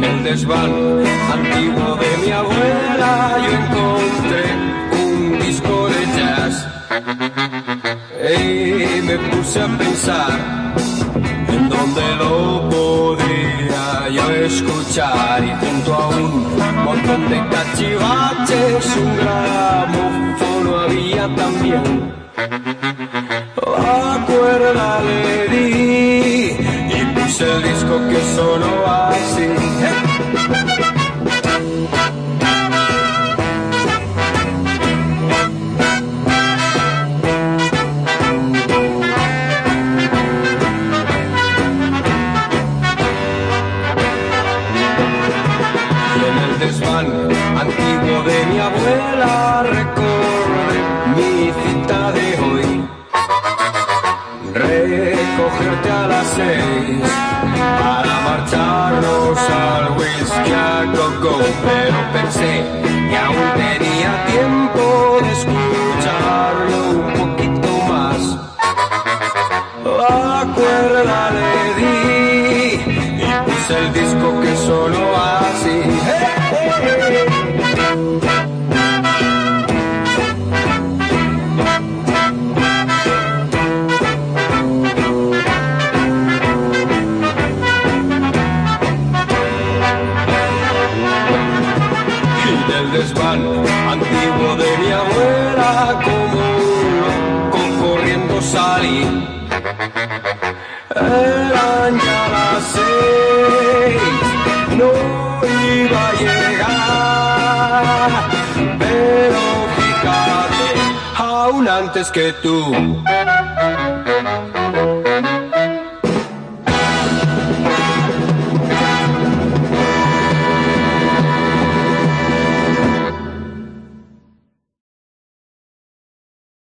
desván antiguo de mi abuela yo encontré un disco de jazz. Y me puse a pensar en dónde lo podría yo escuchar y junto a un montón de cachivaches un gramófono había también. La cuerda le el disco que sonó así. Antiguo de mi abuela recordé mi cita de Recogerte a las seis para marcharnos al whisky a coco, pero pensé que aún tenía tiempo de escucharlo un poquito más. La cuerda le di y puse el antiguo de mi abuela como un loco corriendo salí. Eran ya las seis, no iba a llegar, pero fíjate, aún antes que tú.